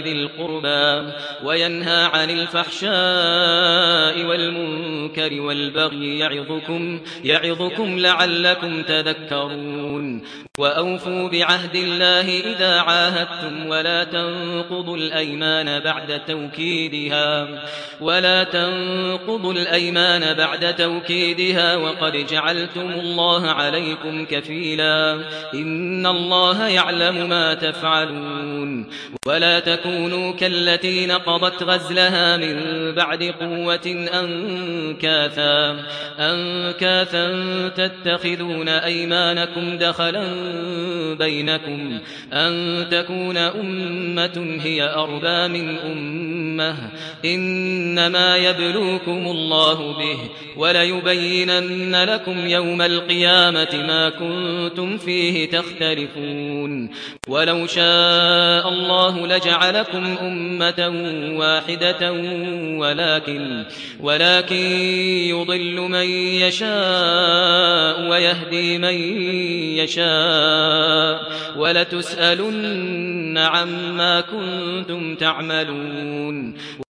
ذي القربى وينهى عن الفحشاء والمنكر والبغي يعظكم, يعظكم لعلكم تذكرون. وأوفوا بعهد الله إذا عاهدتم ولا تنقضوا الأيمان بعد توكيدها ولا تنقضوا الأيمان بعد توكيدها وقد جعلتم الله عليكم كفيلا. إن الله يعلم ما تفعلون. ولا تكونوا كالتي نقضت غزلها من بعد قوة أنكاثا أنكاثا تتخذون أيمانكم دخلا بينكم أن تكون أمة هي أربى من أمة إنما يبلوكم الله به وليبينن لكم يوم القيامة ما كنتم فيه تختلفون. ولو شاء الله لجعلكم أمة واحدة ولكن ولكن يضل من يشاء ويهدي من يشاء ولتسألن عما كنتم تعملون